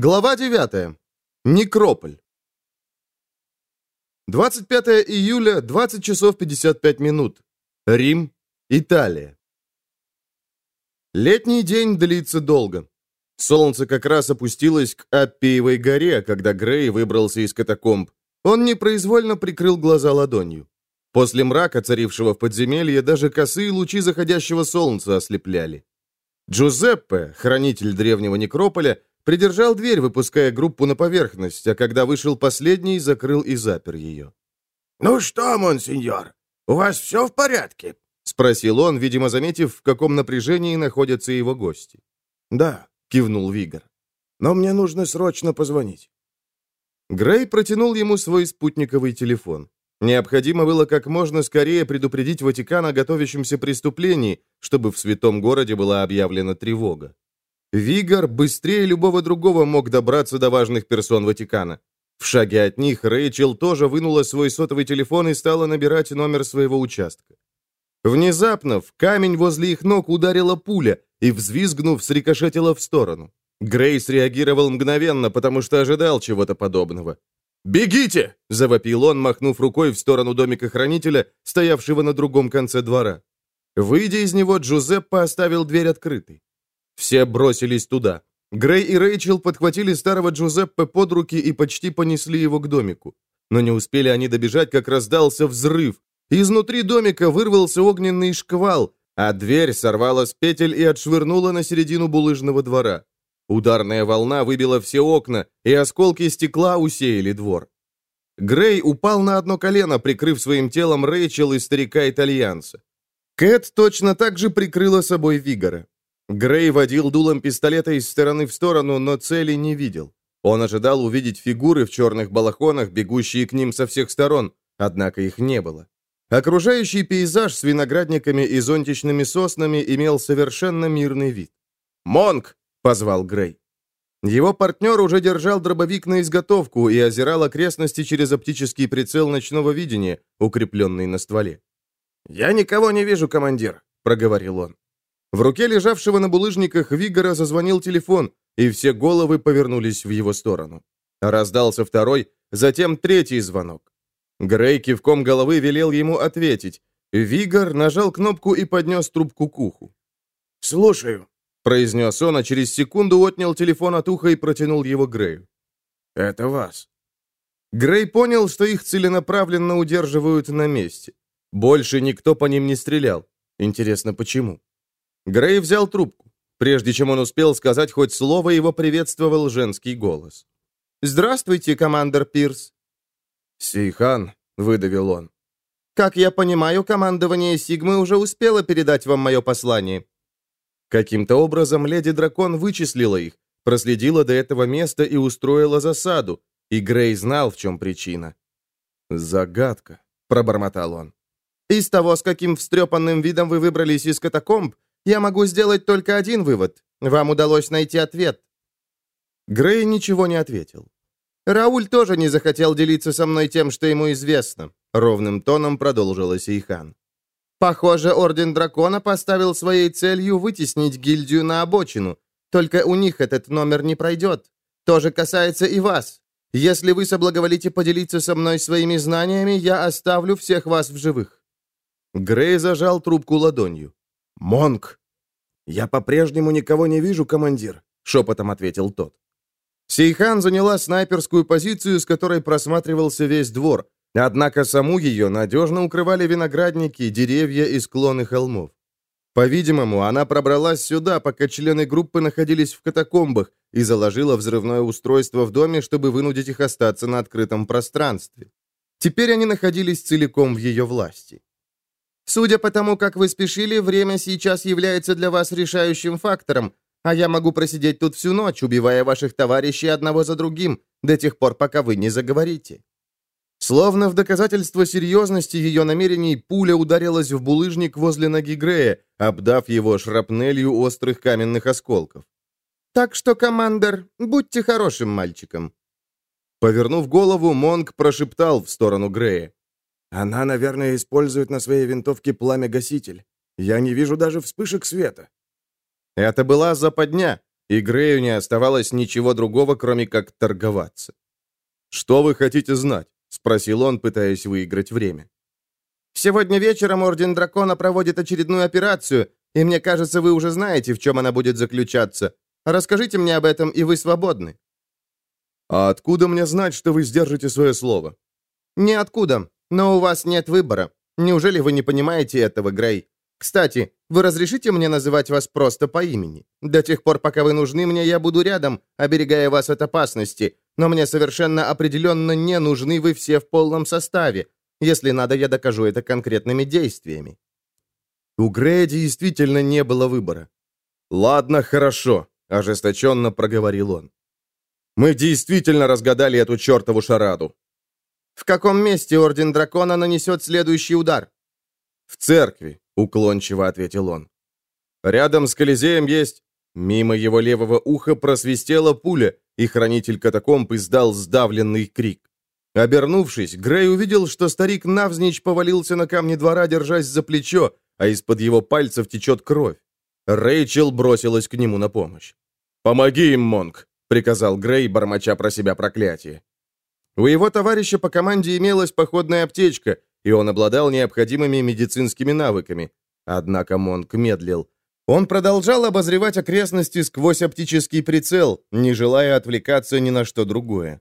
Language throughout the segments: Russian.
Глава 9. Некрополь. 25 июля, 20 часов 55 минут. Рим, Италия. Летний день длится долго. Солнце как раз опустилось к Аппиевой горе, когда Грей выбрался из катакомб. Он непроизвольно прикрыл глаза ладонью. После мрака, царившего в подземелье, даже косые лучи заходящего солнца ослепляли. Джузеппе, хранитель древнего некрополя, придержал дверь, выпуская группу на поверхность, а когда вышел последний, закрыл и запер ее. «Ну что, монсеньор, у вас все в порядке?» — спросил он, видимо, заметив, в каком напряжении находятся его гости. «Да», — кивнул Вигор. «Но мне нужно срочно позвонить». Грей протянул ему свой спутниковый телефон. Необходимо было как можно скорее предупредить Ватикан о готовящемся преступлении, чтобы в святом городе была объявлена тревога. Вигор быстрее любого другого мог добраться до важных персон Ватикана. В шаге от них Рэйчел тоже вынула свой сотовый телефон и стала набирать номер своего участка. Внезапно в камень возле их ног ударила пуля и, взвизгнув, срикошетила в сторону. Грейс реагировал мгновенно, потому что ожидал чего-то подобного. «Бегите!» — завопил он, махнув рукой в сторону домика хранителя, стоявшего на другом конце двора. Выйдя из него, Джузеппе оставил дверь открытой. Все бросились туда. Грей и Рэйчел подхватили старого Джузеппе под руки и почти понесли его к домику. Но не успели они добежать, как раздался взрыв. Изнутри домика вырвался огненный шквал, а дверь сорвала с петель и отшвырнула на середину булыжного двора. Ударная волна выбила все окна, и осколки стекла усеяли двор. Грей упал на одно колено, прикрыв своим телом Рэйчел и старика-итальянца. Кэт точно так же прикрыла собой Вигора. Грей водил дулом пистолета из стороны в сторону, но цели не видел. Он ожидал увидеть фигуры в черных балахонах, бегущие к ним со всех сторон, однако их не было. Окружающий пейзаж с виноградниками и зонтичными соснами имел совершенно мирный вид. «Монк!» — позвал Грей. Его партнер уже держал дробовик на изготовку и озирал окрестности через оптический прицел ночного видения, укрепленный на стволе. «Я никого не вижу, командир», — проговорил он. В руке лежавшего на булыжниках Вигора зазвонил телефон, и все головы повернулись в его сторону. Раздался второй, затем третий звонок. Грей кивком головы велел ему ответить. Вигор нажал кнопку и поднес трубку к уху. «Слушаю», — произнес он, а через секунду отнял телефон от уха и протянул его Грею. «Это вас». Грей понял, что их целенаправленно удерживают на месте. Больше никто по ним не стрелял. Интересно, почему? Грей взял трубку. Прежде чем он успел сказать хоть слово, его приветствовал женский голос. «Здравствуйте, командор Пирс». «Сейхан», — выдавил он. «Как я понимаю, командование Сигмы уже успело передать вам мое послание». Каким-то образом леди Дракон вычислила их, проследила до этого места и устроила засаду, и Грей знал, в чем причина. «Загадка», — пробормотал он. «Из того, с каким встрепанным видом вы выбрались из катакомб, я могу сделать только один вывод. Вам удалось найти ответ». Грей ничего не ответил. «Рауль тоже не захотел делиться со мной тем, что ему известно», — ровным тоном продолжила Сейхан. «Похоже, Орден Дракона поставил своей целью вытеснить гильдию на обочину. Только у них этот номер не пройдет. То же касается и вас. Если вы соблаговолите поделиться со мной своими знаниями, я оставлю всех вас в живых». Грей зажал трубку ладонью. «Монк!» «Я по-прежнему никого не вижу, командир», — шепотом ответил тот. Сейхан заняла снайперскую позицию, с которой просматривался весь двор, однако саму ее надежно укрывали виноградники, деревья и склоны холмов. По-видимому, она пробралась сюда, пока члены группы находились в катакомбах, и заложила взрывное устройство в доме, чтобы вынудить их остаться на открытом пространстве. Теперь они находились целиком в ее власти. Судя по тому, как вы спешили, время сейчас является для вас решающим фактором, а я могу просидеть тут всю ночь, убивая ваших товарищей одного за другим, до тех пор, пока вы не заговорите». Словно в доказательство серьезности ее намерений, пуля ударилась в булыжник возле ноги Грея, обдав его шрапнелью острых каменных осколков. «Так что, командор, будьте хорошим мальчиком». Повернув голову, Монг прошептал в сторону Грея. Она, наверное, использует на своей винтовке пламя-гаситель. Я не вижу даже вспышек света. Это была западня. и Грею не оставалось ничего другого, кроме как торговаться. «Что вы хотите знать?» — спросил он, пытаясь выиграть время. «Сегодня вечером Орден Дракона проводит очередную операцию, и мне кажется, вы уже знаете, в чем она будет заключаться. Расскажите мне об этом, и вы свободны». «А откуда мне знать, что вы сдержите свое слово?» «Ниоткуда, но у вас нет выбора. Неужели вы не понимаете этого, Грей? Кстати, вы разрешите мне называть вас просто по имени? До тех пор, пока вы нужны мне, я буду рядом, оберегая вас от опасности, но мне совершенно определенно не нужны вы все в полном составе. Если надо, я докажу это конкретными действиями». У Грея действительно не было выбора. «Ладно, хорошо», — ожесточенно проговорил он. «Мы действительно разгадали эту чертову шараду. В каком месте Орден Дракона нанесет следующий удар? В церкви, уклончиво ответил он. Рядом с Колизеем есть... Мимо его левого уха просвистела пуля, и хранитель катакомб издал сдавленный крик. Обернувшись, Грей увидел, что старик навзничь повалился на камни двора, держась за плечо, а из-под его пальцев течет кровь. Рэйчел бросилась к нему на помощь. «Помоги им, Монг!» — приказал Грей, бормоча про себя проклятие. У его товарища по команде имелась походная аптечка, и он обладал необходимыми медицинскими навыками. Однако Монк медлил. Он продолжал обозревать окрестности сквозь оптический прицел, не желая отвлекаться ни на что другое.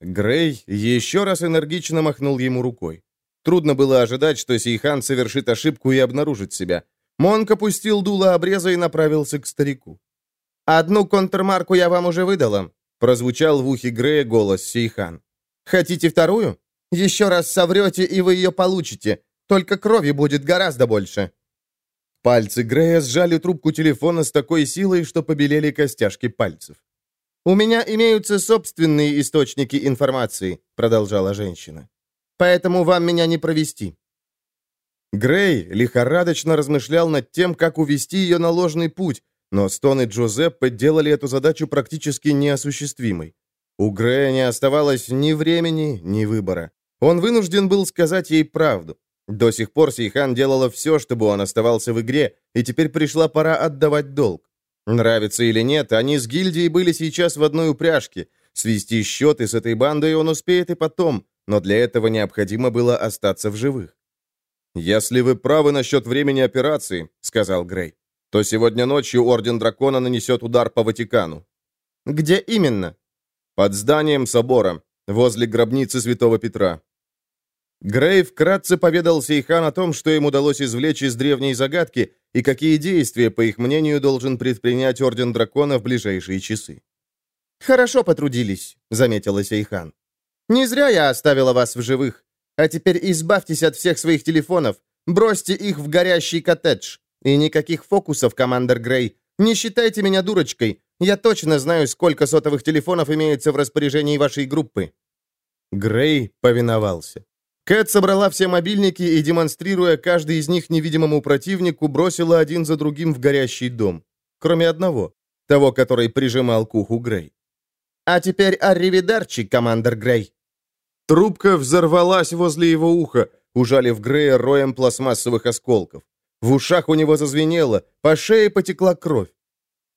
Грей еще раз энергично махнул ему рукой. Трудно было ожидать, что Сейхан совершит ошибку и обнаружит себя. Монк опустил дуло обреза и направился к старику. «Одну контрмарку я вам уже выдала», — прозвучал в ухе Грея голос Сейхан. Хотите вторую? Еще раз соврете, и вы ее получите. Только крови будет гораздо больше». Пальцы Грея сжали трубку телефона с такой силой, что побелели костяшки пальцев. «У меня имеются собственные источники информации», — продолжала женщина. «Поэтому вам меня не провести». Грей лихорадочно размышлял над тем, как увести ее на ложный путь, но стоны Джозеппе делали эту задачу практически неосуществимой. У Грея не оставалось ни времени, ни выбора. Он вынужден был сказать ей правду. До сих пор Сейхан делала все, чтобы он оставался в игре, и теперь пришла пора отдавать долг. Нравится или нет, они с гильдией были сейчас в одной упряжке. Свести счеты с этой бандой он успеет и потом, но для этого необходимо было остаться в живых. «Если вы правы насчет времени операции», — сказал Грей, «то сегодня ночью Орден Дракона нанесет удар по Ватикану». «Где именно?» Под зданием собора, возле гробницы святого Петра. Грей вкратце поведал Сейхан о том, что им удалось извлечь из древней загадки и какие действия, по их мнению, должен предпринять Орден Дракона в ближайшие часы. «Хорошо потрудились», — заметила Сейхан. «Не зря я оставила вас в живых. А теперь избавьтесь от всех своих телефонов, бросьте их в горящий коттедж. И никаких фокусов, командир Грей. Не считайте меня дурочкой. Я точно знаю, сколько сотовых телефонов имеется в распоряжении вашей группы». Грей повиновался. Кэт собрала все мобильники и, демонстрируя каждый из них невидимому противнику, бросила один за другим в горящий дом. Кроме одного, того, который прижимал к уху Грей. «А теперь арривидарчи, командор Грей». Трубка взорвалась возле его уха, ужалив Грея роем пластмассовых осколков. В ушах у него зазвенело, по шее потекла кровь.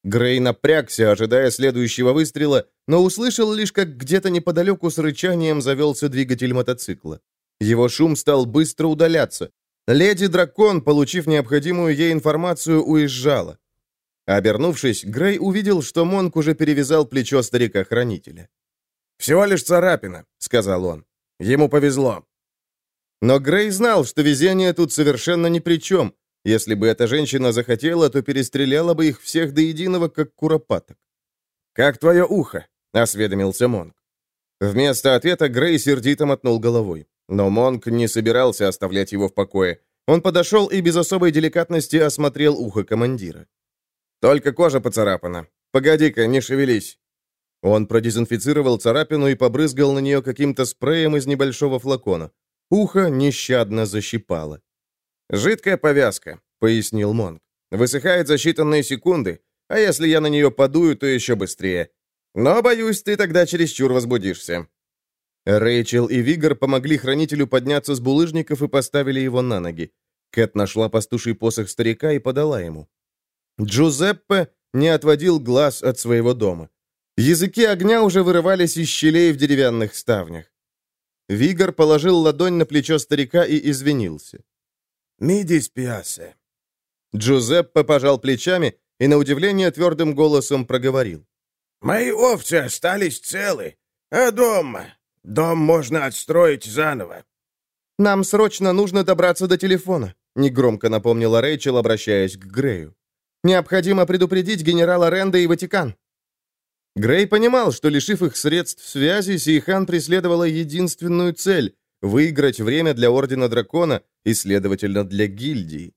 Грей напрягся, ожидая следующего выстрела, но услышал лишь, как где-то неподалеку с рычанием завелся двигатель мотоцикла. Его шум стал быстро удаляться. Леди-дракон, получив необходимую ей информацию, уезжала. Обернувшись, Грей увидел, что Монк уже перевязал плечо старика-хранителя. «Всего лишь царапина», — сказал он. «Ему повезло». Но Грей знал, что везение тут совершенно ни при чем. Если бы эта женщина захотела, то перестреляла бы их всех до единого, как куропаток. «Как твое ухо?» — осведомился Монк. Вместо ответа Грей сердито мотнул головой. Но Монк не собирался оставлять его в покое. Он подошел и без особой деликатности осмотрел ухо командира. «Только кожа поцарапана. Погоди-ка, не шевелись». Он продезинфицировал царапину и побрызгал на нее каким-то спреем из небольшого флакона. Ухо нещадно защипало. «Жидкая повязка», — пояснил Монг. «Высыхает за считанные секунды, а если я на нее подую, то еще быстрее. Но, боюсь, ты тогда чересчур возбудишься». Рэйчел и Вигор помогли хранителю подняться с булыжников и поставили его на ноги. Кэт нашла пастуший посох старика и подала ему. Джузеппе не отводил глаз от своего дома. Языки огня уже вырывались из щелей в деревянных ставнях. Вигор положил ладонь на плечо старика и извинился. «Миди спиасе». Джузеппе пожал плечами и, на удивление, твердым голосом проговорил. «Мои овцы остались целы, а дом... Дом можно отстроить заново». «Нам срочно нужно добраться до телефона», — негромко напомнила Рэйчел, обращаясь к Грею. «Необходимо предупредить генерала Ренда и Ватикан». Грей понимал, что, лишив их средств связи, Сейхан преследовала единственную цель — выиграть время для Ордена Дракона и, следовательно, для гильдии.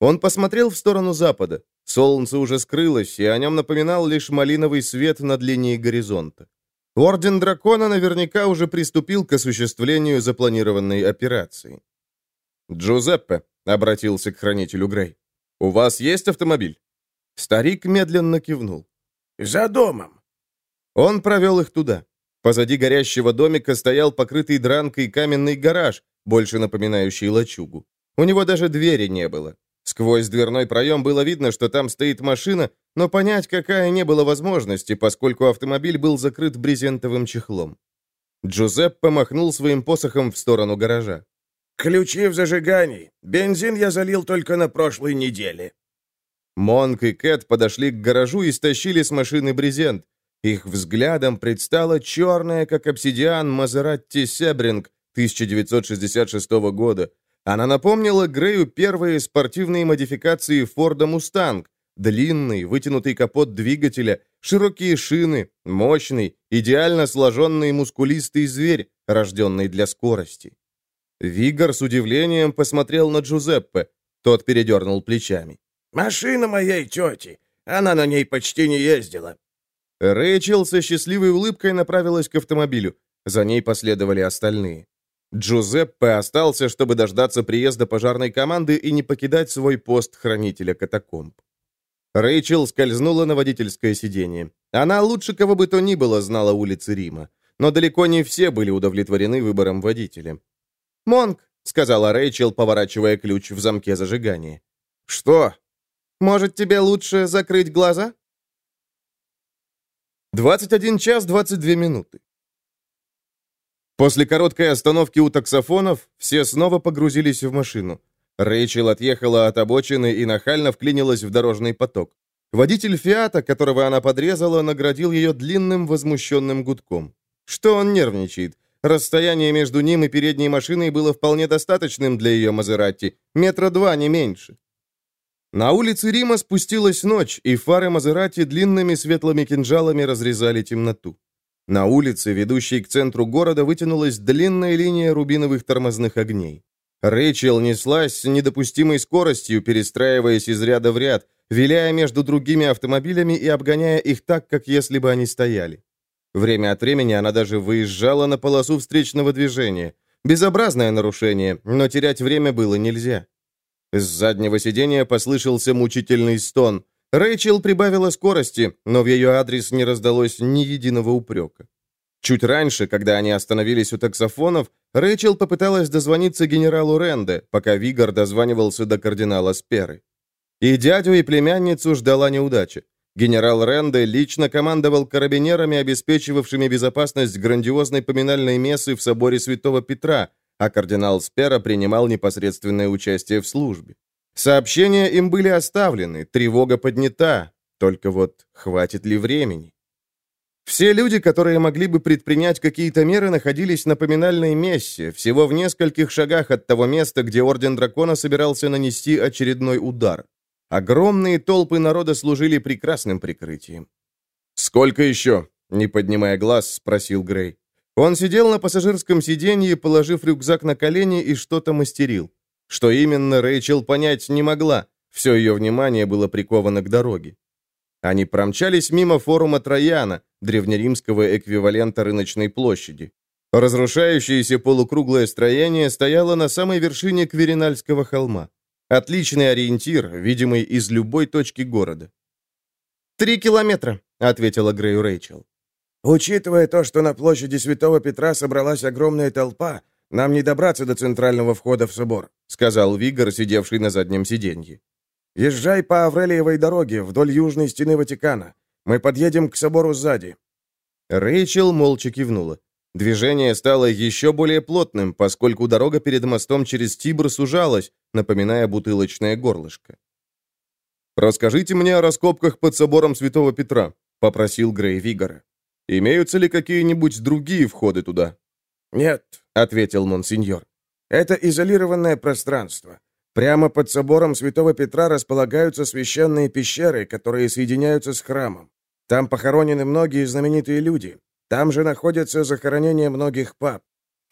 Он посмотрел в сторону запада. Солнце уже скрылось, и о нем напоминал лишь малиновый свет над линией горизонта. Орден Дракона наверняка уже приступил к осуществлению запланированной операции. «Джузеппе», — обратился к хранителю Грей, — «у вас есть автомобиль?» Старик медленно кивнул. «За домом». Он провел их туда. Позади горящего домика стоял покрытый дранкой каменный гараж, больше напоминающий лачугу. У него даже двери не было. Сквозь дверной проем было видно, что там стоит машина, но понять, какая, не было возможности, поскольку автомобиль был закрыт брезентовым чехлом. Джузеппе махнул своим посохом в сторону гаража. «Ключи в зажигании. Бензин я залил только на прошлой неделе». Монк и Кэт подошли к гаражу и стащили с машины брезент. Их взглядом предстала черная, как обсидиан, Мазератти Себринг 1966 года. Она напомнила Грею первые спортивные модификации Форда Мустанг, длинный, вытянутый капот двигателя, широкие шины, мощный, идеально сложенный мускулистый зверь, рожденный для скорости. Вигор с удивлением посмотрел на Джузеппе. Тот передернул плечами. «Машина моей тети. Она на ней почти не ездила. Рэйчел со счастливой улыбкой направилась к автомобилю. За ней последовали остальные. Джузеппе остался, чтобы дождаться приезда пожарной команды и не покидать свой пост хранителя катакомб. Рэйчел скользнула на водительское сиденье. Она лучше кого бы то ни было знала улицы Рима. Но далеко не все были удовлетворены выбором водителя. «Монк», — сказала Рэйчел, поворачивая ключ в замке зажигания. «Что?» «Может, тебе лучше закрыть глаза?» 21 час 22 минуты. После короткой остановки у таксофонов все снова погрузились в машину. Рэйчел отъехала от обочины и нахально вклинилась в дорожный поток. Водитель «Фиата», которого она подрезала, наградил ее длинным возмущенным гудком. Что он нервничает? Расстояние между ним и передней машиной было вполне достаточным для ее Мазератти, метра два, не меньше. На улице Рима спустилась ночь, и фары Мазерати длинными светлыми кинжалами разрезали темноту. На улице, ведущей к центру города, вытянулась длинная линия рубиновых тормозных огней. Рэйчел неслась с недопустимой скоростью, перестраиваясь из ряда в ряд, виляя между другими автомобилями и обгоняя их так, как если бы они стояли. Время от времени она даже выезжала на полосу встречного движения. Безобразное нарушение, но терять время было нельзя. С заднего сиденья послышался мучительный стон. Рэйчел прибавила скорости, но в ее адрес не раздалось ни единого упрека. Чуть раньше, когда они остановились у таксофонов, Рэйчел попыталась дозвониться генералу Ренде, пока Вигор дозванивался до кардинала Сперы. И дядю, и племянницу ждала неудача. Генерал Ренде лично командовал карабинерами, обеспечивавшими безопасность грандиозной поминальной мессы в соборе Святого Петра, а кардинал Спера принимал непосредственное участие в службе. Сообщения им были оставлены, тревога поднята, только вот хватит ли времени? Все люди, которые могли бы предпринять какие-то меры, находились на поминальной мессе, всего в нескольких шагах от того места, где Орден Дракона собирался нанести очередной удар. Огромные толпы народа служили прекрасным прикрытием. «Сколько еще?» — не поднимая глаз, спросил Грей. Он сидел на пассажирском сиденье, положив рюкзак на колени и что-то мастерил. Что именно, Рэйчел понять не могла. Все ее внимание было приковано к дороге. Они промчались мимо форума Трояна, древнеримского эквивалента рыночной площади. Разрушающееся полукруглое строение стояло на самой вершине Кверинальского холма. Отличный ориентир, видимый из любой точки города. «Три километра», — ответила Грею Рэйчел. Учитывая то, что на площади Святого Петра собралась огромная толпа, нам не добраться до центрального входа в собор», сказал Вигор, сидевший на заднем сиденье. Езжай по Аврелиевой дороге вдоль южной стены Ватикана. Мы подъедем к собору сзади». Рэйчел молча кивнула. Движение стало еще более плотным, поскольку дорога перед мостом через Тибр сужалась, напоминая бутылочное горлышко. «Расскажите мне о раскопках под собором Святого Петра», — попросил Грей Вигора. «Имеются ли какие-нибудь другие входы туда?» «Нет», — ответил монсеньор. «Это изолированное пространство. Прямо под собором Святого Петра располагаются священные пещеры, которые соединяются с храмом. Там похоронены многие знаменитые люди. Там же находятся захоронения многих пап.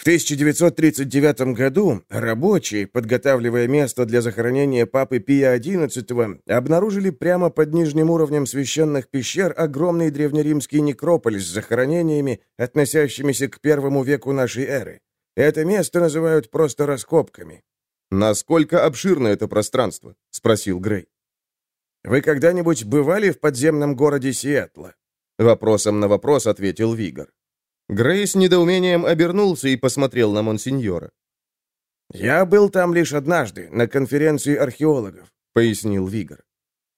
В 1939 году рабочие, подготавливая место для захоронения папы Пия XI, обнаружили прямо под нижним уровнем священных пещер огромный древнеримский некрополь с захоронениями, относящимися к первому веку нашей эры. Это место называют просто раскопками. «Насколько обширно это пространство?» — спросил Грей. «Вы когда-нибудь бывали в подземном городе Сиэтла?» Вопросом на вопрос ответил Вигор. Грей с недоумением обернулся и посмотрел на Монсеньора. «Я был там лишь однажды, на конференции археологов», — пояснил Вигор.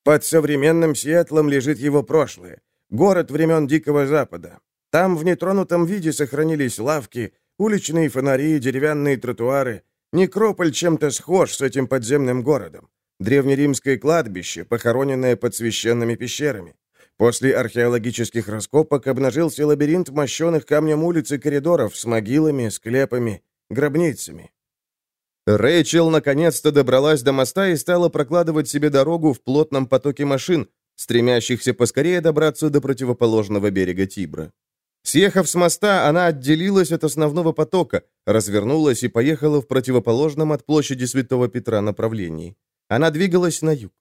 «Под современным Сиэтлом лежит его прошлое, город времен Дикого Запада. Там в нетронутом виде сохранились лавки, уличные фонари, деревянные тротуары. Некрополь чем-то схож с этим подземным городом. Древнеримское кладбище, похороненное под священными пещерами. После археологических раскопок обнажился лабиринт мощенных камнем улиц и коридоров с могилами, склепами, гробницами. Рэйчел наконец-то добралась до моста и стала прокладывать себе дорогу в плотном потоке машин, стремящихся поскорее добраться до противоположного берега Тибра. Съехав с моста, она отделилась от основного потока, развернулась и поехала в противоположном от площади Святого Петра направлении. Она двигалась на юг.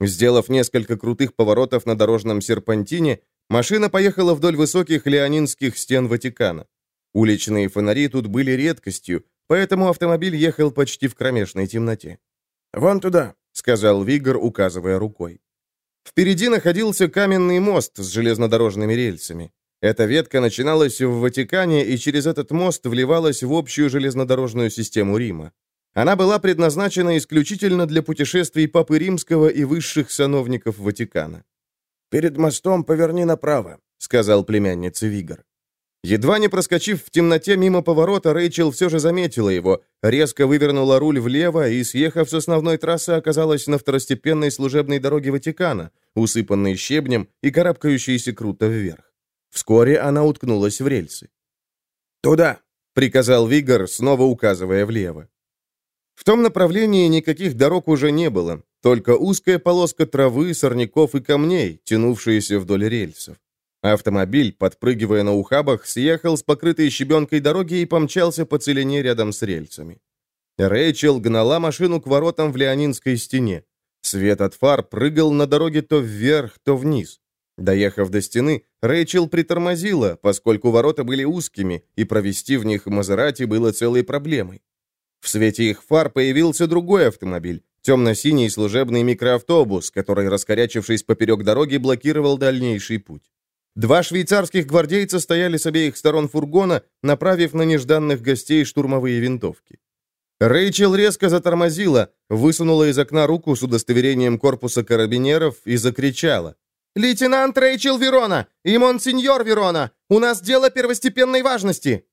Сделав несколько крутых поворотов на дорожном серпантине, машина поехала вдоль высоких леонинских стен Ватикана. Уличные фонари тут были редкостью, поэтому автомобиль ехал почти в кромешной темноте. «Вон туда», — сказал Вигор, указывая рукой. Впереди находился каменный мост с железнодорожными рельсами. Эта ветка начиналась в Ватикане и через этот мост вливалась в общую железнодорожную систему Рима. Она была предназначена исключительно для путешествий Папы Римского и высших сановников Ватикана. «Перед мостом поверни направо», — сказал племянница Вигор. Едва не проскочив в темноте мимо поворота, Рэйчел все же заметила его, резко вывернула руль влево и, съехав с основной трассы, оказалась на второстепенной служебной дороге Ватикана, усыпанной щебнем и карабкающейся круто вверх. Вскоре она уткнулась в рельсы. «Туда!» — приказал Вигор, снова указывая влево. В том направлении никаких дорог уже не было, только узкая полоска травы, сорняков и камней, тянувшиеся вдоль рельсов. Автомобиль, подпрыгивая на ухабах, съехал с покрытой щебенкой дороги и помчался по целине рядом с рельсами. Рэйчел гнала машину к воротам в Леонинской стене. Свет от фар прыгал на дороге то вверх, то вниз. Доехав до стены, Рэйчел притормозила, поскольку ворота были узкими, и провести в них Мазерати было целой проблемой. В свете их фар появился другой автомобиль, темно-синий служебный микроавтобус, который, раскорячившись поперек дороги, блокировал дальнейший путь. Два швейцарских гвардейца стояли с обеих сторон фургона, направив на нежданных гостей штурмовые винтовки. Рэйчел резко затормозила, высунула из окна руку с удостоверением корпуса карабинеров и закричала. «Лейтенант Рэйчел Верона и монсеньор Верона! У нас дело первостепенной важности!»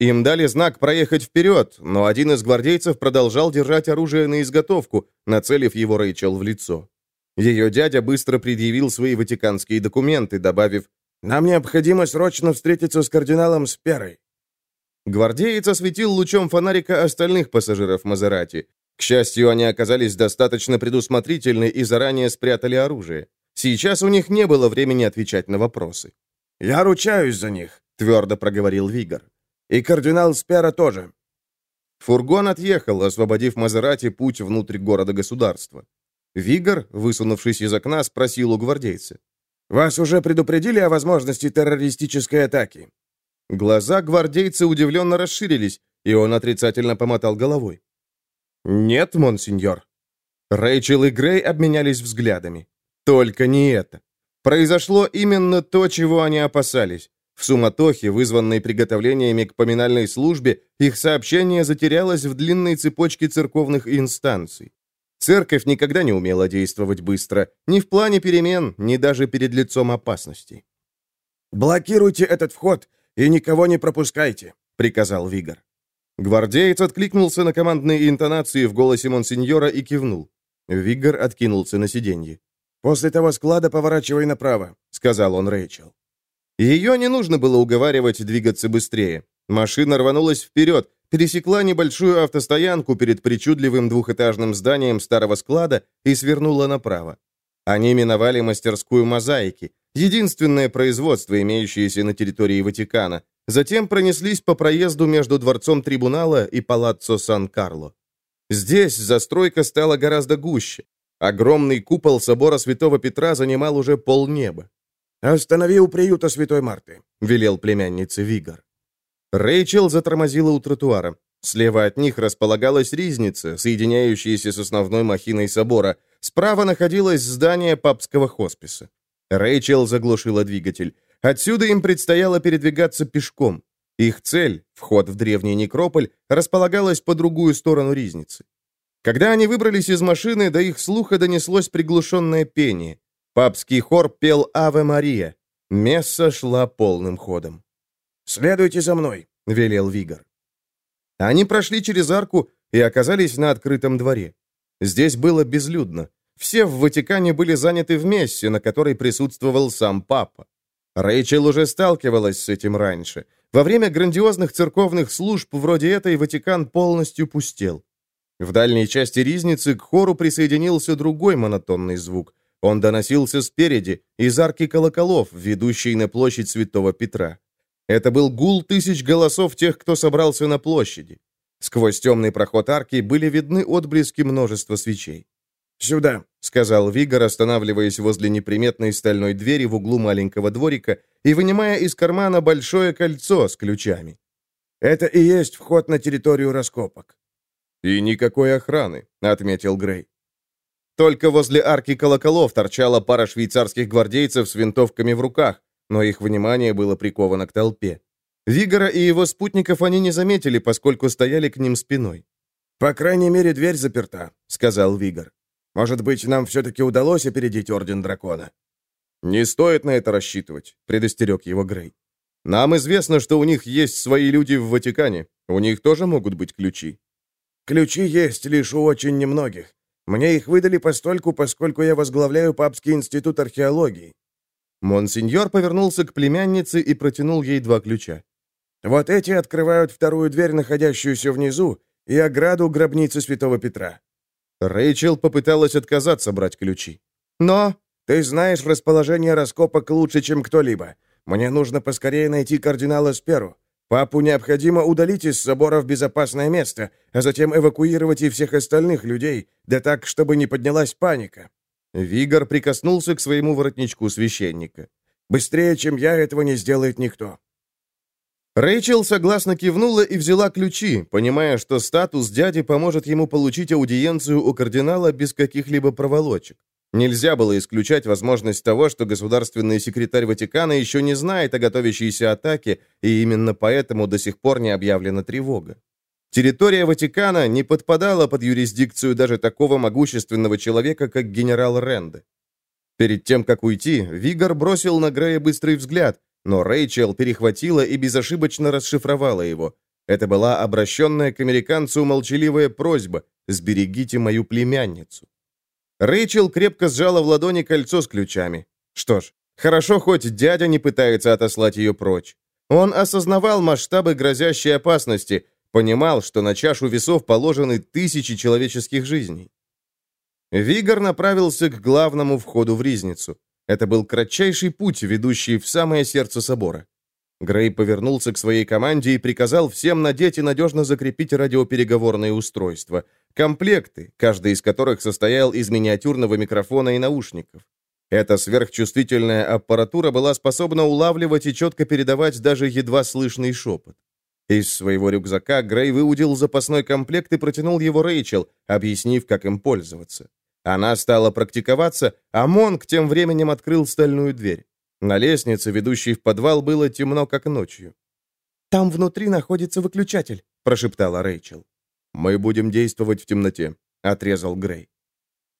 Им дали знак проехать вперед, но один из гвардейцев продолжал держать оружие на изготовку, нацелив его Рэйчел в лицо. Ее дядя быстро предъявил свои ватиканские документы, добавив «Нам необходимо срочно встретиться с кардиналом Сперой». Гвардеец осветил лучом фонарика остальных пассажиров Мазерати. К счастью, они оказались достаточно предусмотрительны и заранее спрятали оружие. Сейчас у них не было времени отвечать на вопросы. «Я ручаюсь за них», — твердо проговорил Вигор. «И кардинал Спера тоже». Фургон отъехал, освободив Мазерати путь внутрь города-государства. Вигор, высунувшись из окна, спросил у гвардейца. «Вас уже предупредили о возможности террористической атаки?» Глаза гвардейца удивленно расширились, и он отрицательно помотал головой. «Нет, монсеньор». Рэйчел и Грей обменялись взглядами. Только не это. Произошло именно то, чего они опасались. В суматохе, вызванной приготовлениями к поминальной службе, их сообщение затерялось в длинной цепочке церковных инстанций. Церковь никогда не умела действовать быстро, ни в плане перемен, ни даже перед лицом опасностей. «Блокируйте этот вход и никого не пропускайте», — приказал Вигор. Гвардеец откликнулся на командные интонации в голосе монсеньора и кивнул. Виггор откинулся на сиденье. «После того склада поворачивай направо», — сказал он Рэйчел. Ее не нужно было уговаривать двигаться быстрее. Машина рванулась вперед, пересекла небольшую автостоянку перед причудливым двухэтажным зданием старого склада и свернула направо. Они миновали мастерскую мозаики, единственное производство, имеющееся на территории Ватикана, затем пронеслись по проезду между дворцом трибунала и палаццо Сан-Карло. Здесь застройка стала гораздо гуще. Огромный купол собора Святого Петра занимал уже полнеба. «Останови у приюта Святой Марты», — велел племяннице Вигор. Рэйчел затормозила у тротуара. Слева от них располагалась ризница, соединяющаяся с основной махиной собора. Справа находилось здание папского хосписа. Рэйчел заглушила двигатель. Отсюда им предстояло передвигаться пешком. Их цель, вход в древний некрополь, располагалась по другую сторону ризницы. Когда они выбрались из машины, до их слуха донеслось приглушенное пение. Папский хор пел «Аве Мария». Месса шла полным ходом. «Следуйте за мной», — велел Вигор. Они прошли через арку и оказались на открытом дворе. Здесь было безлюдно. Все в Ватикане были заняты в мессе, на которой присутствовал сам папа. Рэйчел уже сталкивалась с этим раньше. Во время грандиозных церковных служб вроде этой Ватикан полностью пустел. В дальней части ризницы к хору присоединился другой монотонный звук. Он доносился спереди, из арки колоколов, ведущей на площадь Святого Петра. Это был гул тысяч голосов тех, кто собрался на площади. Сквозь темный проход арки были видны отблески множества свечей. «Сюда», — сказал Вигор, останавливаясь возле неприметной стальной двери в углу маленького дворика и вынимая из кармана большое кольцо с ключами. «Это и есть вход на территорию раскопок». «И никакой охраны», — отметил Грей. Только возле арки колоколов торчала пара швейцарских гвардейцев с винтовками в руках, но их внимание было приковано к толпе. Вигора и его спутников они не заметили, поскольку стояли к ним спиной. «По крайней мере, дверь заперта», — сказал Вигор. Может быть, нам все-таки удалось опередить Орден Дракона?» «Не стоит на это рассчитывать», — предостерег его Грей. «Нам известно, что у них есть свои люди в Ватикане. У них тоже могут быть ключи». «Ключи есть лишь у очень немногих. Мне их выдали постольку, поскольку я возглавляю Папский институт археологии». Монсеньор повернулся к племяннице и протянул ей два ключа. «Вот эти открывают вторую дверь, находящуюся внизу, и ограду гробницы Святого Петра. Рэйчел попыталась отказаться брать ключи. «Но ты знаешь расположение раскопок лучше, чем кто-либо. Мне нужно поскорее найти кардинала Сперу. Папу необходимо удалить из собора в безопасное место, а затем эвакуировать и всех остальных людей, да так, чтобы не поднялась паника». Вигор прикоснулся к своему воротничку священника. «Быстрее, чем я, этого не сделает никто. Рэйчел согласно кивнула и взяла ключи, понимая, что статус дяди поможет ему получить аудиенцию у кардинала без каких-либо проволочек. Нельзя было исключать возможность того, что государственный секретарь Ватикана еще не знает о готовящейся атаке, и именно поэтому до сих пор не объявлена тревога. Территория Ватикана не подпадала под юрисдикцию даже такого могущественного человека, как генерал Ренде. Перед тем, как уйти, Вигор бросил на Грея быстрый взгляд, но Рэйчел перехватила и безошибочно расшифровала его. Это была обращенная к американцу молчаливая просьба «Сберегите мою племянницу». Рэйчел крепко сжала в ладони кольцо с ключами. Что ж, хорошо, хоть дядя не пытается отослать ее прочь. Он осознавал масштабы грозящей опасности, понимал, что на чашу весов положены тысячи человеческих жизней. Вигор направился к главному входу в Ризницу. Это был кратчайший путь, ведущий в самое сердце собора. Грей повернулся к своей команде и приказал всем надеть и надежно закрепить радиопереговорные устройства. Комплекты, каждый из которых состоял из миниатюрного микрофона и наушников. Эта сверхчувствительная аппаратура была способна улавливать и четко передавать даже едва слышный шепот. Из своего рюкзака Грей выудил запасной комплект и протянул его Рэйчел, объяснив, как им пользоваться. Она стала практиковаться, а Монг тем временем открыл стальную дверь. На лестнице, ведущей в подвал, было темно, как ночью. «Там внутри находится выключатель», — прошептала Рэйчел. «Мы будем действовать в темноте», — отрезал Грей.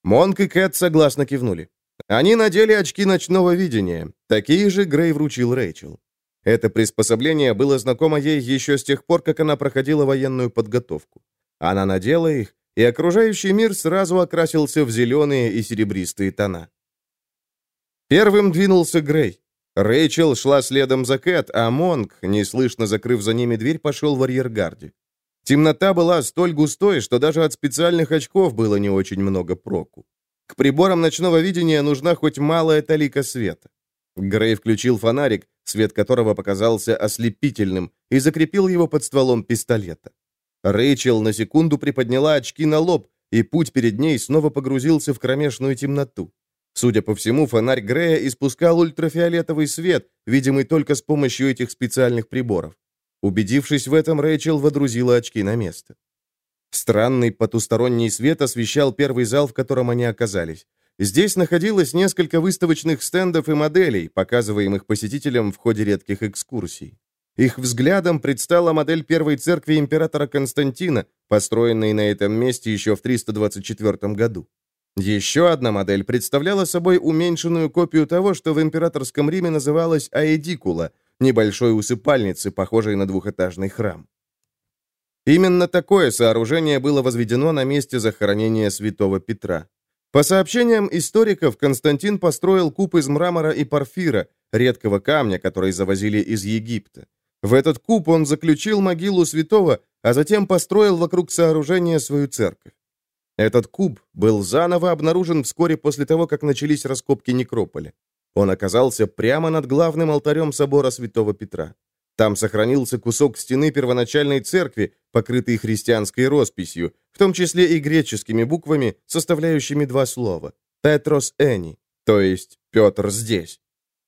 Монк и Кэт согласно кивнули. Они надели очки ночного видения. Такие же Грей вручил Рэйчел. Это приспособление было знакомо ей еще с тех пор, как она проходила военную подготовку. Она надела их, и окружающий мир сразу окрасился в зеленые и серебристые тона. Первым двинулся Грей. Рэйчел шла следом за Кэт, а Монг, неслышно закрыв за ними дверь, пошел в арьергарде. Темнота была столь густой, что даже от специальных очков было не очень много проку. К приборам ночного видения нужна хоть малая талика света. Грей включил фонарик, свет которого показался ослепительным, и закрепил его под стволом пистолета. Рэйчел на секунду приподняла очки на лоб, и путь перед ней снова погрузился в кромешную темноту. Судя по всему, фонарь Грея испускал ультрафиолетовый свет, видимый только с помощью этих специальных приборов. Убедившись в этом, Рэйчел водрузила очки на место. Странный потусторонний свет освещал первый зал, в котором они оказались. Здесь находилось несколько выставочных стендов и моделей, показываемых посетителям в ходе редких экскурсий. Их взглядом предстала модель первой церкви императора Константина, построенной на этом месте еще в 324 году. Еще одна модель представляла собой уменьшенную копию того, что в императорском Риме называлось аэдикула, небольшой усыпальницы, похожей на двухэтажный храм. Именно такое сооружение было возведено на месте захоронения святого Петра. По сообщениям историков, Константин построил куб из мрамора и порфира, редкого камня, который завозили из Египта. В этот куб он заключил могилу святого, а затем построил вокруг сооружения свою церковь. Этот куб был заново обнаружен вскоре после того, как начались раскопки некрополя. Он оказался прямо над главным алтарем собора Святого Петра. Там сохранился кусок стены первоначальной церкви, покрытый христианской росписью, в том числе и греческими буквами, составляющими два слова «Петрос Эни», то есть «Петр здесь».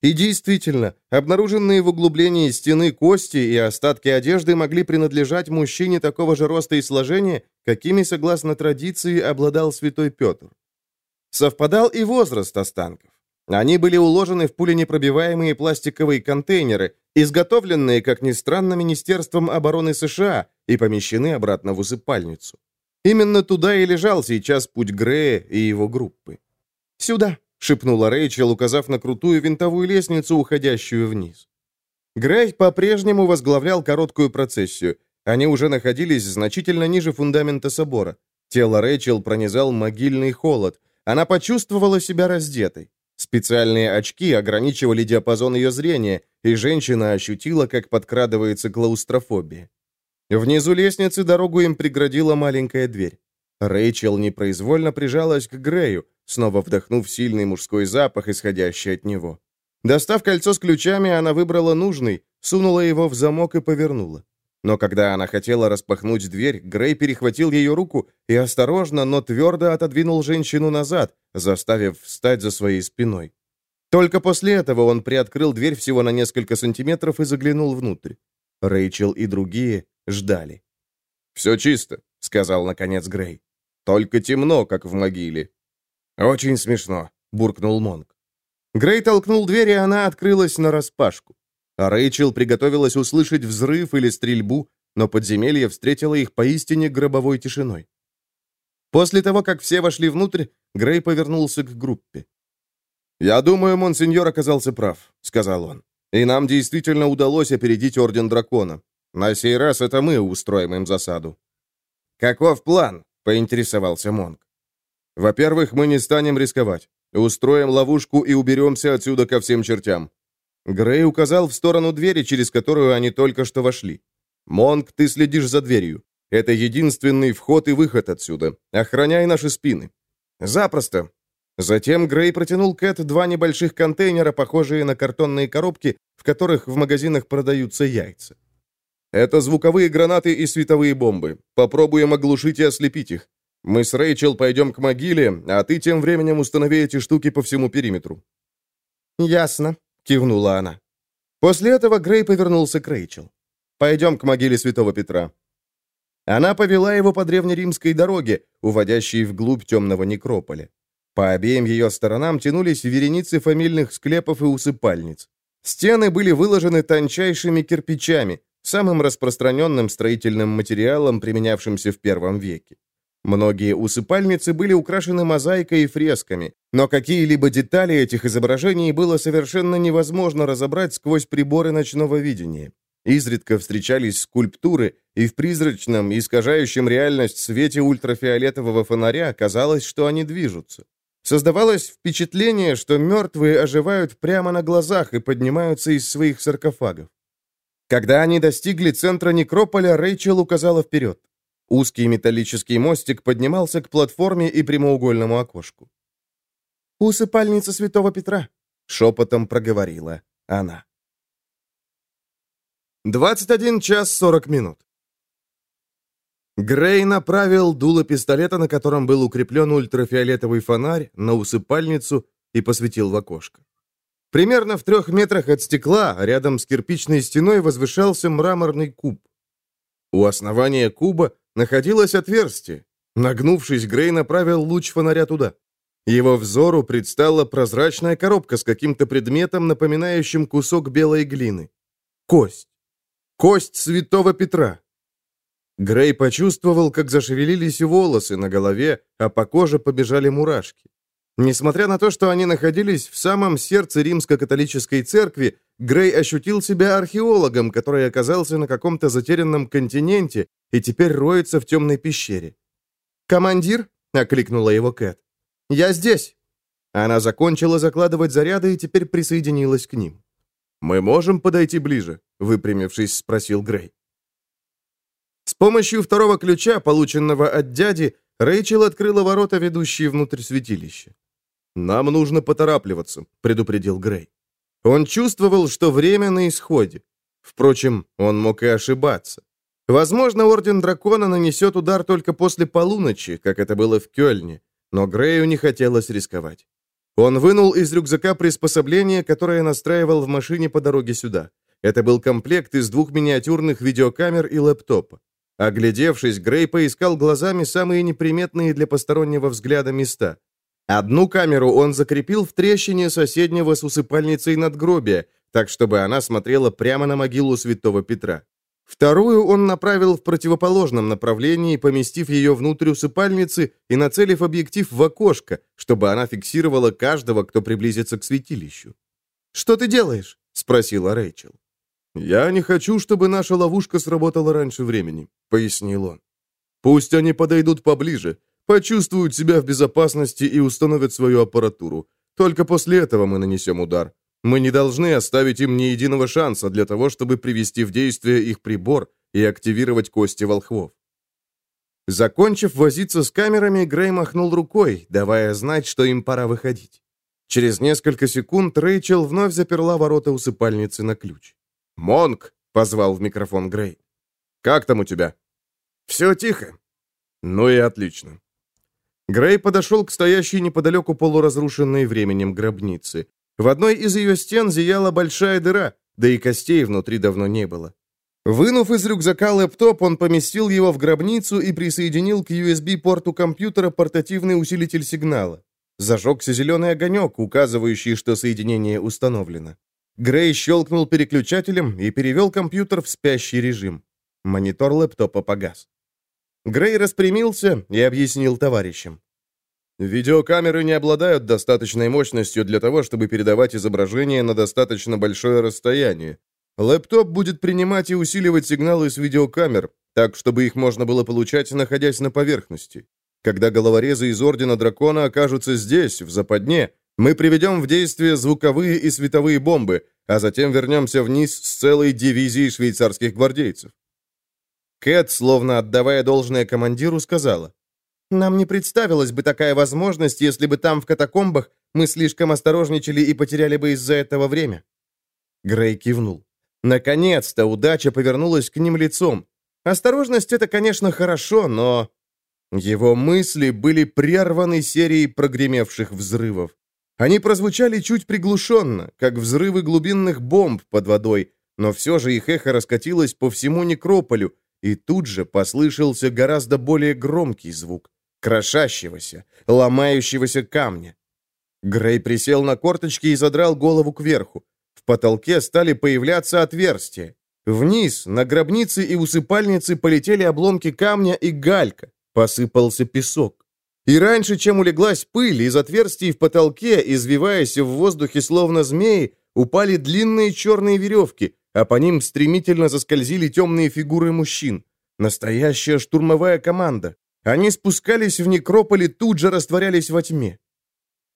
И действительно, обнаруженные в углублении стены кости и остатки одежды могли принадлежать мужчине такого же роста и сложения, какими, согласно традиции, обладал святой Петр. Совпадал и возраст останков. Они были уложены в пуленепробиваемые пластиковые контейнеры, изготовленные, как ни странно, Министерством обороны США и помещены обратно в усыпальницу. Именно туда и лежал сейчас путь Грея и его группы. «Сюда», — шепнула Рэйчел, указав на крутую винтовую лестницу, уходящую вниз. Грей по-прежнему возглавлял короткую процессию. Они уже находились значительно ниже фундамента собора. Тело Рэйчел пронизал могильный холод. Она почувствовала себя раздетой. Специальные очки ограничивали диапазон ее зрения, и женщина ощутила, как подкрадывается клаустрофобия. Внизу лестницы дорогу им преградила маленькая дверь. Рэйчел непроизвольно прижалась к Грею, снова вдохнув сильный мужской запах, исходящий от него. Достав кольцо с ключами, она выбрала нужный, сунула его в замок и повернула. Но когда она хотела распахнуть дверь, Грей перехватил ее руку и осторожно, но твердо отодвинул женщину назад, заставив встать за своей спиной. Только после этого он приоткрыл дверь всего на несколько сантиметров и заглянул внутрь. Рэйчел и другие ждали. «Все чисто», — сказал наконец Грей. «Только темно, как в могиле». «Очень смешно», — буркнул Монк. Грей толкнул дверь, и она открылась нараспашку. А Рэйчел приготовилась услышать взрыв или стрельбу, но подземелье встретило их поистине гробовой тишиной. После того, как все вошли внутрь, Грей повернулся к группе. «Я думаю, монсеньор оказался прав», — сказал он. «И нам действительно удалось опередить Орден Дракона. На сей раз это мы устроим им засаду». «Каков план?» — поинтересовался Монг. «Во-первых, мы не станем рисковать. Устроим ловушку и уберемся отсюда ко всем чертям. Грей указал в сторону двери, через которую они только что вошли. «Монг, ты следишь за дверью. Это единственный вход и выход отсюда. Охраняй наши спины». «Запросто». Затем Грей протянул Кэт два небольших контейнера, похожие на картонные коробки, в которых в магазинах продаются яйца. «Это звуковые гранаты и световые бомбы. Попробуем оглушить и ослепить их. Мы с Рэйчел пойдем к могиле, а ты тем временем установи эти штуки по всему периметру». «Ясно», — кивнула она. После этого Грей повернулся к Рэйчел. «Пойдем к могиле святого Петра». Она повела его по древнеримской дороге, уводящей вглубь темного некрополя. По обеим ее сторонам тянулись вереницы фамильных склепов и усыпальниц. Стены были выложены тончайшими кирпичами, самым распространенным строительным материалом, применявшимся в первом веке. Многие усыпальницы были украшены мозаикой и фресками, но какие-либо детали этих изображений было совершенно невозможно разобрать сквозь приборы ночного видения. Изредка встречались скульптуры, и в призрачном, искажающем реальность свете ультрафиолетового фонаря казалось, что они движутся. Создавалось впечатление, что мертвые оживают прямо на глазах и поднимаются из своих саркофагов. Когда они достигли центра некрополя, Рэйчел указала вперед. Узкий металлический мостик поднимался к платформе и прямоугольному окошку. «Усыпальница святого Петра», — шепотом проговорила она. 21 час 40 минут. Грей направил дуло пистолета, на котором был укреплен ультрафиолетовый фонарь, на усыпальницу и посветил в окошко. Примерно в трех метрах от стекла, рядом с кирпичной стеной, возвышался мраморный куб. У основания куба находилось отверстие. Нагнувшись, Грей направил луч фонаря туда. Его взору предстала прозрачная коробка с каким-то предметом, напоминающим кусок белой глины. Кость. Кость святого Петра. Грей почувствовал, как зашевелились волосы на голове, а по коже побежали мурашки. Несмотря на то, что они находились в самом сердце римско-католической церкви, Грей ощутил себя археологом, который оказался на каком-то затерянном континенте и теперь роется в темной пещере. «Командир?» — окликнула его Кэт. «Я здесь!» Она закончила закладывать заряды и теперь присоединилась к ним. «Мы можем подойти ближе?» — выпрямившись, спросил Грей. С помощью второго ключа, полученного от дяди, Рэйчел открыла ворота, ведущие внутрь святилища. «Нам нужно поторапливаться», — предупредил Грей. Он чувствовал, что время на исходе. Впрочем, он мог и ошибаться. Возможно, Орден Дракона нанесет удар только после полуночи, как это было в Кёльне, но Грею не хотелось рисковать. Он вынул из рюкзака приспособление, которое настраивал в машине по дороге сюда. Это был комплект из двух миниатюрных видеокамер и лэптопа. Оглядевшись, Грей поискал глазами самые неприметные для постороннего взгляда места. Одну камеру он закрепил в трещине соседнего с усыпальницей надгробия, так чтобы она смотрела прямо на могилу святого Петра. Вторую он направил в противоположном направлении, поместив ее внутрь усыпальницы и нацелив объектив в окошко, чтобы она фиксировала каждого, кто приблизится к святилищу. «Что ты делаешь?» — спросила Рэйчел. «Я не хочу, чтобы наша ловушка сработала раньше времени», — пояснил он. «Пусть они подойдут поближе, почувствуют себя в безопасности и установят свою аппаратуру. Только после этого мы нанесем удар. Мы не должны оставить им ни единого шанса для того, чтобы привести в действие их прибор и активировать кости волхвов. Закончив возиться с камерами, Грей махнул рукой, давая знать, что им пора выходить. Через несколько секунд Рэйчел вновь заперла ворота усыпальницы на ключ. «Монк!» — позвал в микрофон Грей. «Как там у тебя?» «Все тихо». «Ну и отлично». Грей подошел к стоящей неподалеку полуразрушенной временем гробнице. В одной из ее стен зияла большая дыра, да и костей внутри давно не было. Вынув из рюкзака лэптоп, он поместил его в гробницу и присоединил к USB-порту компьютера портативный усилитель сигнала. Зажегся зеленый огонек, указывающий, что соединение установлено. Грей щелкнул переключателем и перевел компьютер в спящий режим. Монитор лэптопа погас. Грей распрямился и объяснил товарищам. Видеокамеры не обладают достаточной мощностью для того, чтобы передавать изображение на достаточно большое расстояние. Лэптоп будет принимать и усиливать сигналы с видеокамер, так, чтобы их можно было получать, находясь на поверхности. Когда головорезы из Ордена Дракона окажутся здесь, в западне, мы приведем в действие звуковые и световые бомбы, а затем вернемся вниз с целой дивизией швейцарских гвардейцев. Кэт, словно отдавая должное командиру, сказала, нам не представилась бы такая возможность, если бы там, в катакомбах, мы слишком осторожничали и потеряли бы из-за этого время». Грей кивнул. Наконец-то удача повернулась к ним лицом. Осторожность — это, конечно, хорошо, но... Его мысли были прерваны серией прогремевших взрывов. Они прозвучали чуть приглушенно, как взрывы глубинных бомб под водой, но все же их эхо раскатилось по всему некрополю, и тут же послышался гораздо более громкий звук крошащегося, ломающегося камня. Грей присел на корточки и задрал голову кверху. В потолке стали появляться отверстия. Вниз, на гробницы и усыпальницы полетели обломки камня и галька. посыпался песок. И раньше, чем улеглась пыль, из отверстий в потолке, извиваясь в воздухе словно змеи, упали длинные черные веревки, а по ним стремительно заскользили темные фигуры мужчин. Настоящая штурмовая команда. Они спускались в некрополь и тут же растворялись во тьме.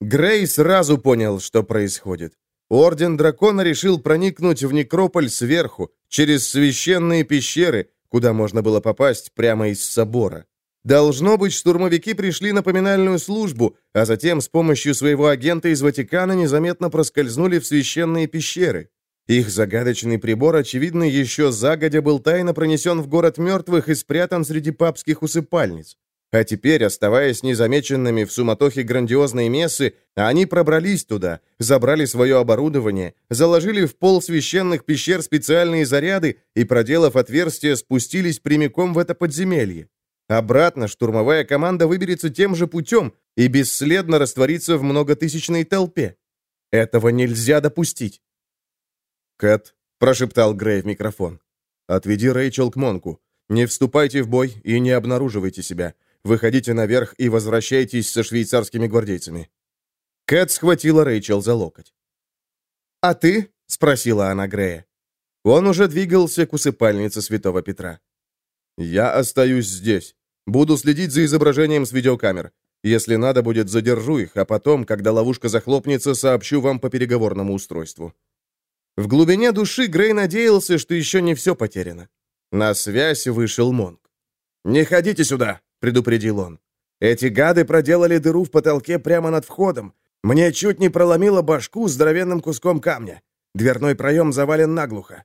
Грей сразу понял, что происходит. Орден Дракона решил проникнуть в некрополь сверху, через священные пещеры, куда можно было попасть прямо из собора. Должно быть, штурмовики пришли на поминальную службу, а затем с помощью своего агента из Ватикана незаметно проскользнули в священные пещеры. Их загадочный прибор, очевидно, еще загодя был тайно пронесен в город мертвых и спрятан среди папских усыпальниц. А теперь, оставаясь незамеченными в суматохе грандиозной мессы, они пробрались туда, забрали свое оборудование, заложили в пол священных пещер специальные заряды и, проделав отверстие, спустились прямиком в это подземелье. Обратно штурмовая команда выберется тем же путем и бесследно растворится в многотысячной толпе. Этого нельзя допустить. «Кэт», — прошептал Грей в микрофон, — «отведи Рэйчел к Монку. Не вступайте в бой и не обнаруживайте себя. Выходите наверх и возвращайтесь со швейцарскими гвардейцами». Кэт схватила Рэйчел за локоть. «А ты?» — спросила она Грея. Он уже двигался к усыпальнице святого Петра. «Я остаюсь здесь. Буду следить за изображением с видеокамер. Если надо будет, задержу их, а потом, когда ловушка захлопнется, сообщу вам по переговорному устройству». В глубине души Грей надеялся, что еще не все потеряно. На связь вышел Монг. «Не ходите сюда!» — предупредил он. «Эти гады проделали дыру в потолке прямо над входом. Мне чуть не проломило башку здоровенным куском камня. Дверной проем завален наглухо».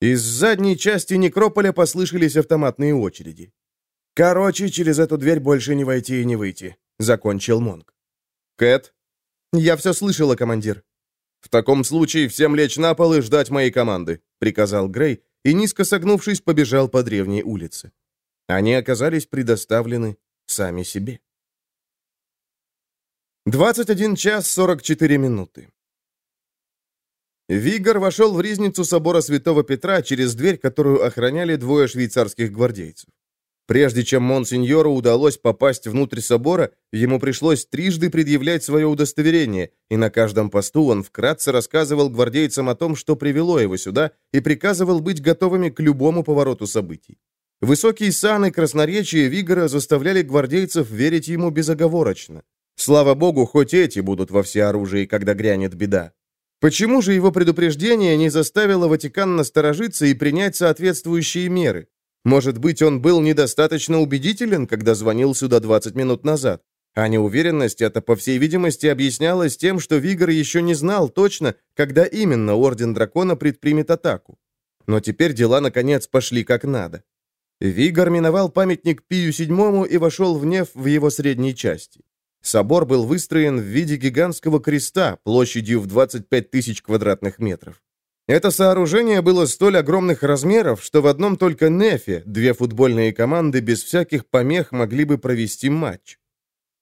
Из задней части некрополя послышались автоматные очереди. «Короче, через эту дверь больше не войти и не выйти», — закончил Монг. «Кэт?» «Я все слышала, командир», «В таком случае всем лечь на пол и ждать моей команды», — приказал Грей, и, низко согнувшись, побежал по древней улице. Они оказались предоставлены сами себе. 21 час 44 минуты. Вигор вошел в ризницу собора Святого Петра через дверь, которую охраняли двое швейцарских гвардейцев. Прежде чем монсеньору удалось попасть внутрь собора, ему пришлось трижды предъявлять свое удостоверение, и на каждом посту он вкратце рассказывал гвардейцам о том, что привело его сюда, и приказывал быть готовыми к любому повороту событий. Высокие саны красноречия Вигора заставляли гвардейцев верить ему безоговорочно. Слава богу, хоть эти будут во всеоружии, когда грянет беда. Почему же его предупреждение не заставило Ватикан насторожиться и принять соответствующие меры? Может быть, он был недостаточно убедителен, когда звонил сюда 20 минут назад. А неуверенность это, по всей видимости, объяснялась тем, что Вигор еще не знал точно, когда именно Орден Дракона предпримет атаку. Но теперь дела, наконец, пошли как надо. Вигор миновал памятник Пию VII и вошел в Неф в его средней части. Собор был выстроен в виде гигантского креста площадью в 25 тысяч квадратных метров. Это сооружение было столь огромных размеров, что в одном только Нефе две футбольные команды без всяких помех могли бы провести матч.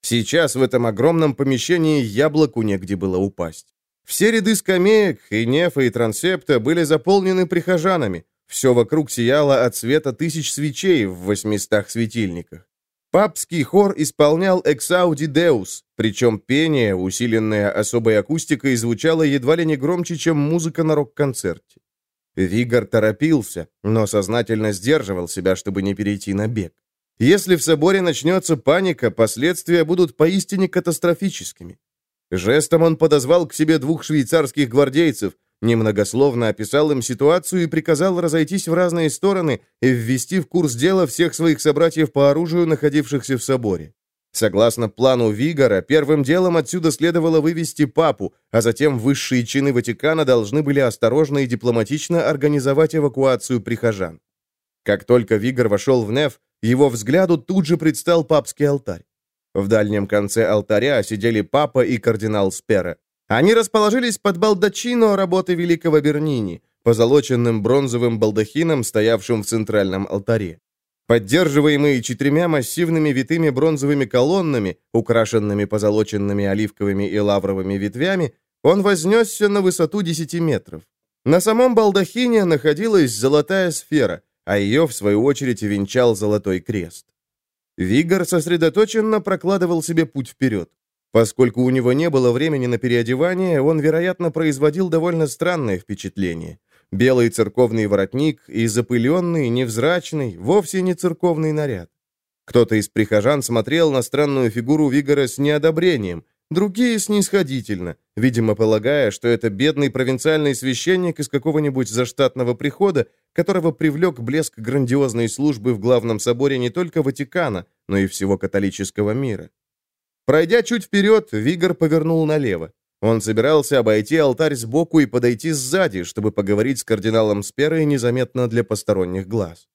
Сейчас в этом огромном помещении яблоку негде было упасть. Все ряды скамеек, и Нефа, и Трансепта были заполнены прихожанами. Все вокруг сияло от света тысяч свечей в восьмистах светильниках. Папский хор исполнял «Эксауди Деус», причем пение, усиленное особой акустикой, звучало едва ли не громче, чем музыка на рок-концерте. Вигор торопился, но сознательно сдерживал себя, чтобы не перейти на бег. Если в соборе начнется паника, последствия будут поистине катастрофическими. Жестом он подозвал к себе двух швейцарских гвардейцев, Немногословно описал им ситуацию и приказал разойтись в разные стороны и ввести в курс дела всех своих собратьев по оружию, находившихся в соборе. Согласно плану Вигора, первым делом отсюда следовало вывести папу, а затем высшие чины Ватикана должны были осторожно и дипломатично организовать эвакуацию прихожан. Как только Вигор вошел в Неф, его взгляду тут же предстал папский алтарь. В дальнем конце алтаря сидели папа и кардинал Спера. Они расположились под балдачино работы великого Бернини, позолоченным бронзовым балдахином, стоявшим в центральном алтаре. Поддерживаемый четырьмя массивными витыми бронзовыми колоннами, украшенными позолоченными оливковыми и лавровыми ветвями, он вознесся на высоту 10 метров. На самом балдахине находилась золотая сфера, а ее, в свою очередь, венчал золотой крест. Вигор сосредоточенно прокладывал себе путь вперед. Поскольку у него не было времени на переодевание, он, вероятно, производил довольно странное впечатление. Белый церковный воротник и запыленный, невзрачный, вовсе не церковный наряд. Кто-то из прихожан смотрел на странную фигуру Вигора с неодобрением, другие снисходительно, видимо, полагая, что это бедный провинциальный священник из какого-нибудь заштатного прихода, которого привлек блеск грандиозной службы в главном соборе не только Ватикана, но и всего католического мира. Пройдя чуть вперед, Вигор повернул налево. Он собирался обойти алтарь сбоку и подойти сзади, чтобы поговорить с кардиналом Сперой незаметно для посторонних глаз.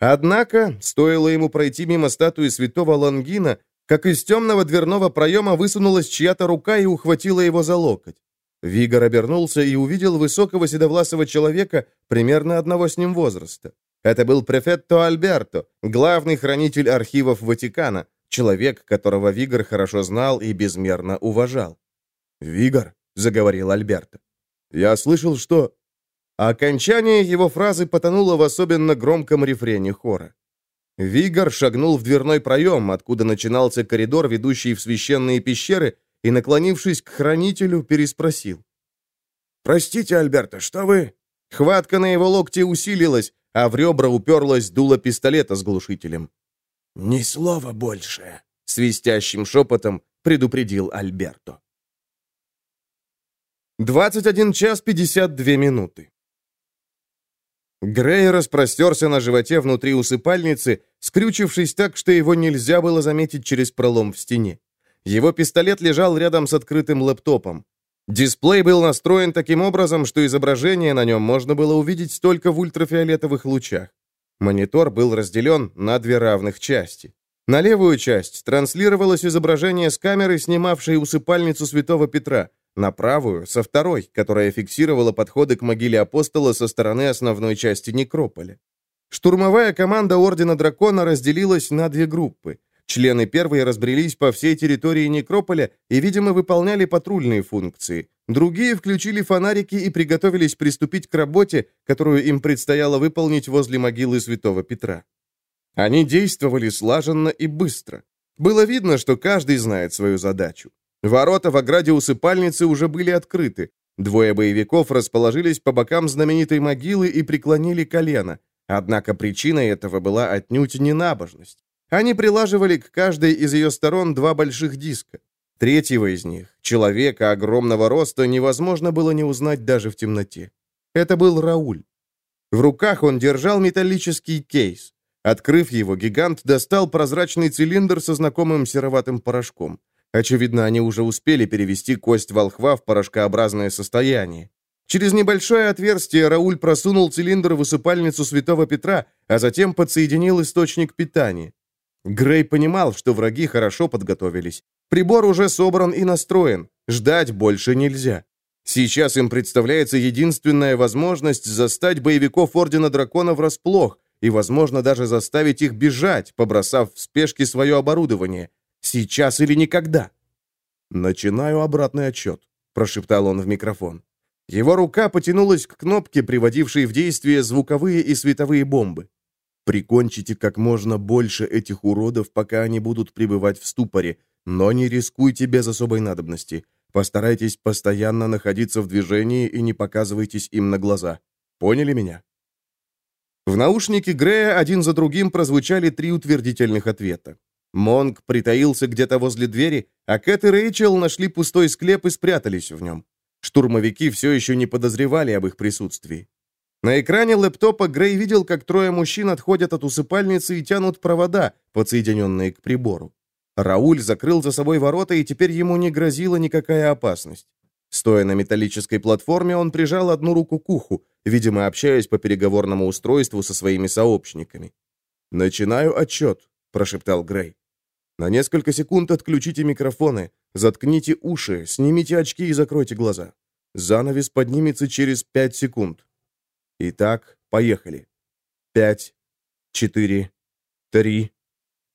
Однако, стоило ему пройти мимо статуи святого Лонгина, как из темного дверного проема высунулась чья-то рука и ухватила его за локоть. Вигор обернулся и увидел высокого седовласого человека примерно одного с ним возраста. Это был префетто Альберто, главный хранитель архивов Ватикана, человек, которого Вигор хорошо знал и безмерно уважал. «Вигор», — заговорил Альберто, — «я слышал, что...» Окончание его фразы потонуло в особенно громком рефрене хора. Вигор шагнул в дверной проем, откуда начинался коридор, ведущий в священные пещеры, и, наклонившись к хранителю, переспросил. «Простите, Альберто, что вы...» Хватка на его локте усилилась, а в ребра уперлась дуло пистолета с глушителем. «Ни слова больше», — свистящим шепотом предупредил Альберто. 21 час 52 минуты. Грей распростерся на животе внутри усыпальницы, скрючившись так, что его нельзя было заметить через пролом в стене. Его пистолет лежал рядом с открытым лэптопом. Дисплей был настроен таким образом, что изображение на нем можно было увидеть только в ультрафиолетовых лучах. Монитор был разделен на две равных части. На левую часть транслировалось изображение с камеры, снимавшей усыпальницу Святого Петра, на правую — со второй, которая фиксировала подходы к могиле апостола со стороны основной части некрополя. Штурмовая команда Ордена Дракона разделилась на две группы. Члены первой разбрелись по всей территории некрополя и, видимо, выполняли патрульные функции. Другие включили фонарики и приготовились приступить к работе, которую им предстояло выполнить возле могилы святого Петра. Они действовали слаженно и быстро. Было видно, что каждый знает свою задачу. Ворота в ограде усыпальницы уже были открыты. Двое боевиков расположились по бокам знаменитой могилы и преклонили колено. Однако причиной этого была отнюдь не набожность. Они прилаживали к каждой из ее сторон два больших диска. Третьего из них, человека огромного роста, невозможно было не узнать даже в темноте. Это был Рауль. В руках он держал металлический кейс. Открыв его, гигант достал прозрачный цилиндр со знакомым сероватым порошком. Очевидно, они уже успели перевести кость волхва в порошкообразное состояние. Через небольшое отверстие Рауль просунул цилиндр в усыпальницу святого Петра, а затем подсоединил источник питания. Грей понимал, что враги хорошо подготовились. Прибор уже собран и настроен. Ждать больше нельзя. Сейчас им представляется единственная возможность застать боевиков Ордена Дракона врасплох и, возможно, даже заставить их бежать, побросав в спешке свое оборудование. Сейчас или никогда. «Начинаю обратный отчет», — прошептал он в микрофон. Его рука потянулась к кнопке, приводившей в действие звуковые и световые бомбы. Прикончите как можно больше этих уродов, пока они будут пребывать в ступоре, но не рискуйте без особой надобности. Постарайтесь постоянно находиться в движении и не показывайтесь им на глаза. Поняли меня?» В наушнике Грея один за другим прозвучали три утвердительных ответа. Монг притаился где-то возле двери, а Кэт и Рэйчел нашли пустой склеп и спрятались в нем. Штурмовики все еще не подозревали об их присутствии. На экране лэптопа Грей видел, как трое мужчин отходят от усыпальницы и тянут провода, подсоединенные к прибору. Рауль закрыл за собой ворота, и теперь ему не грозила никакая опасность. Стоя на металлической платформе, он прижал одну руку к уху, видимо, общаясь по переговорному устройству со своими сообщниками. «Начинаю отчет», — прошептал Грей. На несколько секунд отключите микрофоны, заткните уши, снимите очки и закройте глаза. Занавес поднимется через пять секунд. Итак, поехали. Пять, четыре, три.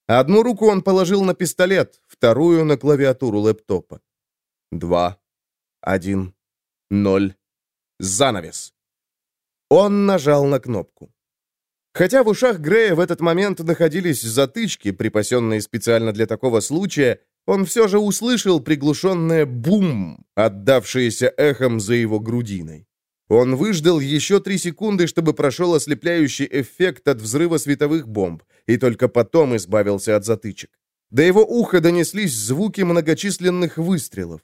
Одну руку он положил на пистолет, вторую на клавиатуру лэптопа. Два, один, ноль. Занавес. Он нажал на кнопку. Хотя в ушах Грея в этот момент находились затычки, припасенные специально для такого случая, он все же услышал приглушенное «бум», отдавшееся эхом за его грудиной. Он выждал еще три секунды, чтобы прошел ослепляющий эффект от взрыва световых бомб, и только потом избавился от затычек. До его уха донеслись звуки многочисленных выстрелов.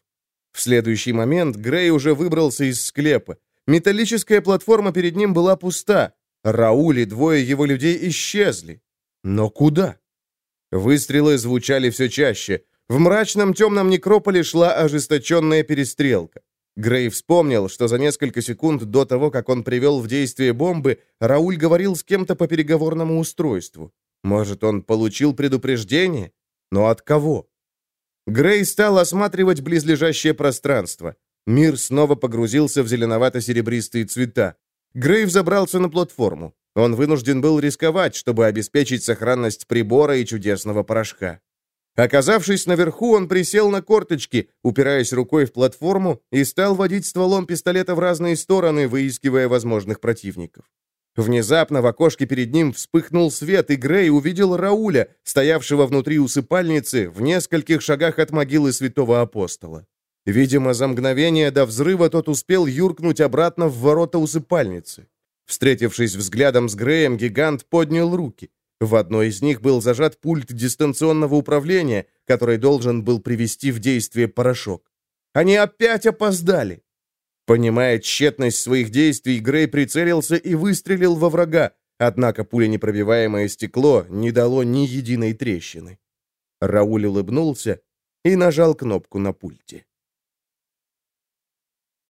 В следующий момент Грей уже выбрался из склепа. Металлическая платформа перед ним была пуста. Рауль и двое его людей исчезли. Но куда? Выстрелы звучали все чаще. В мрачном темном некрополе шла ожесточенная перестрелка. Грей вспомнил, что за несколько секунд до того, как он привел в действие бомбы, Рауль говорил с кем-то по переговорному устройству. Может, он получил предупреждение? Но от кого? Грей стал осматривать близлежащее пространство. Мир снова погрузился в зеленовато-серебристые цвета. Грей взобрался на платформу. Он вынужден был рисковать, чтобы обеспечить сохранность прибора и чудесного порошка. Оказавшись наверху, он присел на корточки, упираясь рукой в платформу, и стал водить стволом пистолета в разные стороны, выискивая возможных противников. Внезапно в окошке перед ним вспыхнул свет, и Грей увидел Рауля, стоявшего внутри усыпальницы, в нескольких шагах от могилы святого апостола. Видимо, за мгновение до взрыва тот успел юркнуть обратно в ворота усыпальницы. Встретившись взглядом с Греем, гигант поднял руки. В одной из них был зажат пульт дистанционного управления, который должен был привести в действие порошок. Они опять опоздали. Понимая тщетность своих действий, Грей прицелился и выстрелил во врага, однако пуленепробиваемое стекло не дало ни единой трещины. Рауль улыбнулся и нажал кнопку на пульте.